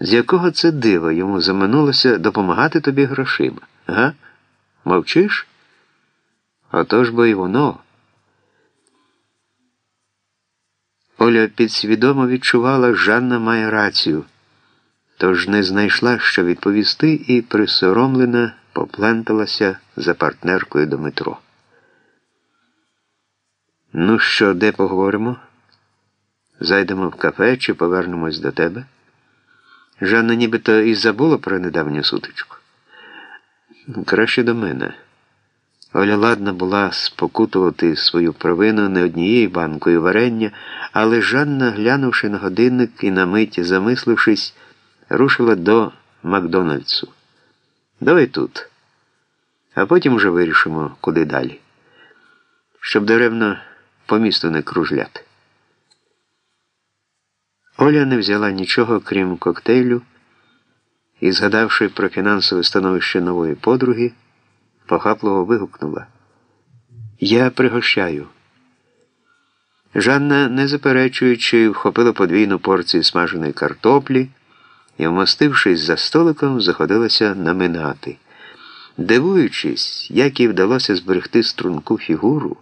З якого це дива йому заминулося допомагати тобі грошима? Га? Мовчиш? Отож бо й воно. Оля підсвідомо відчувала, Жанна має рацію, тож не знайшла, що відповісти, і присоромлена попленталася за партнеркою до метро. Ну що, де поговоримо? Зайдемо в кафе чи повернемось до тебе? Жанна нібито і забула про недавню сутичку. Краще до мене. Оля ладна була спокутувати свою провину не однією банкою варення, але Жанна, глянувши на годинник і на мить замислившись, рушила до Макдональдсу. Давай тут, а потім вже вирішимо, куди далі, щоб даремно по місту не кружляти. Оля не взяла нічого, крім коктейлю, і, згадавши про фінансове становище нової подруги, похапливо вигукнула. Я пригощаю. Жанна, не заперечуючи, вхопила подвійну порцію смаженої картоплі і, вмостившись за столиком, заходилася наминати. Дивуючись, як їй вдалося зберегти струнку фігуру,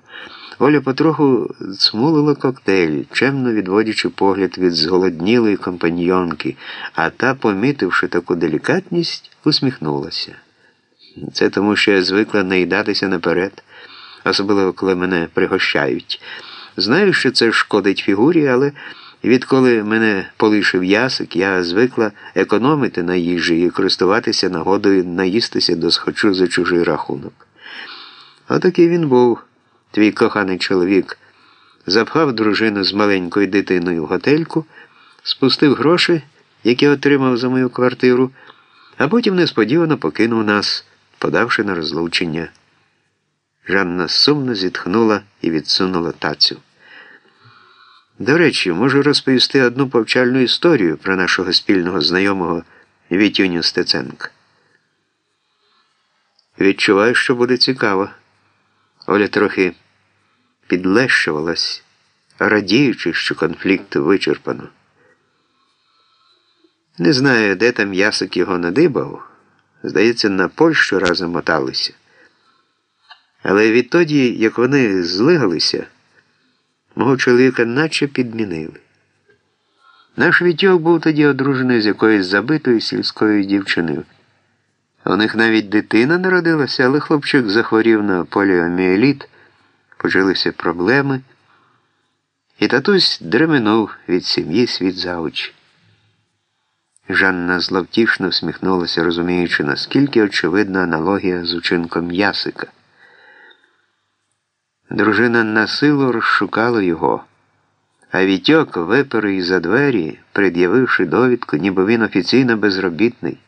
Оля потроху цмулила коктейль, чемно відводячи погляд від зголоднілої компаньйонки, а та, помітивши таку делікатність, усміхнулася. Це тому, що я звикла наїдатися наперед, особливо коли мене пригощають. Знаю, що це шкодить фігурі, але відколи мене полишив ясик, я звикла економити на їжі і користуватися нагодою наїстися до схочу за чужий рахунок. Отакий він був, твій коханий чоловік, запхав дружину з маленькою дитиною в готельку, спустив гроші, які отримав за мою квартиру, а потім несподівано покинув нас подавши на розлучення. Жанна сумно зітхнула і відсунула тацю. До речі, можу розповісти одну повчальну історію про нашого спільного знайомого Вітюню Стеценка. Відчуваю, що буде цікаво. Оля трохи підлещувалась, радіючи, що конфлікт вичерпано. Не знаю, де там ясик його надибав. Здається, на Польщу разом моталися. Але відтоді, як вони злигалися, мого чоловіка наче підмінили. Наш Вітьок був тоді одружений з якоюсь забитою сільською дівчиною. У них навіть дитина народилася, але хлопчик захворів на поліоміеліт, почалися проблеми, і татусь дременув від сім'ї світ за очі. Жанна зловтішно всміхнулася, розуміючи, наскільки очевидна аналогія з учинком Ясика. Дружина на силу розшукала його, а Вітьок випер її за двері, пред'явивши довідку, ніби він офіційно безробітний,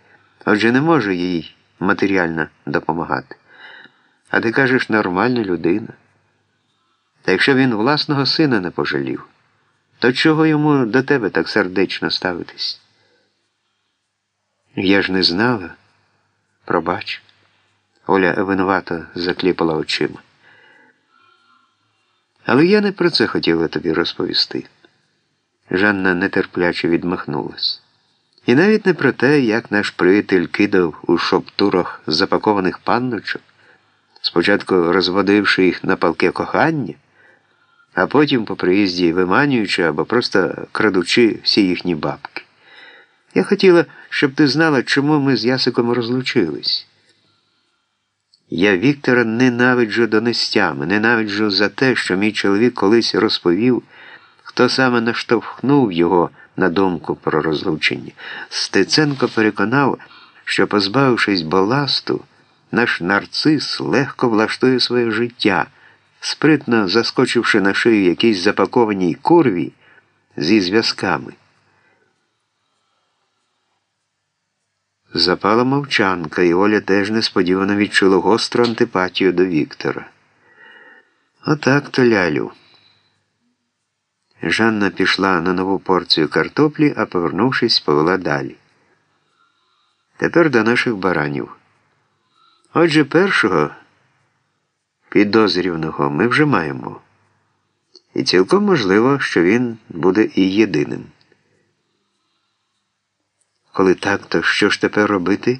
отже не може їй матеріально допомагати. А ти кажеш, нормальна людина. Та якщо він власного сина не пожалів, то чого йому до тебе так сердечно ставитись? Я ж не знала. Пробач. Оля винувато закліпала очима. Але я не про це хотіла тобі розповісти. Жанна нетерпляче відмахнулась. І навіть не про те, як наш приятель кидав у шоптурах запакованих панночок, спочатку розводивши їх на палке кохання, а потім по приїзді виманюючи або просто крадучи всі їхні бабки. Я хотіла, щоб ти знала, чому ми з Ясиком розлучились. Я Віктора ненавиджу донестями, ненавиджу за те, що мій чоловік колись розповів, хто саме наштовхнув його на думку про розлучення. Стеценко переконав, що, позбавившись баласту, наш нарцис легко влаштує своє життя, спритно заскочивши на шию якійсь запакованій курві зі зв'язками. Запала мовчанка, і Оля теж несподівано відчула гостру антипатію до Віктора. Отак то лялю. Жанна пішла на нову порцію картоплі, а повернувшись, повела далі. Тепер до наших баранів. Отже, першого підозрівного ми вже маємо. І цілком можливо, що він буде і єдиним. коли так, то що ж тепер робити?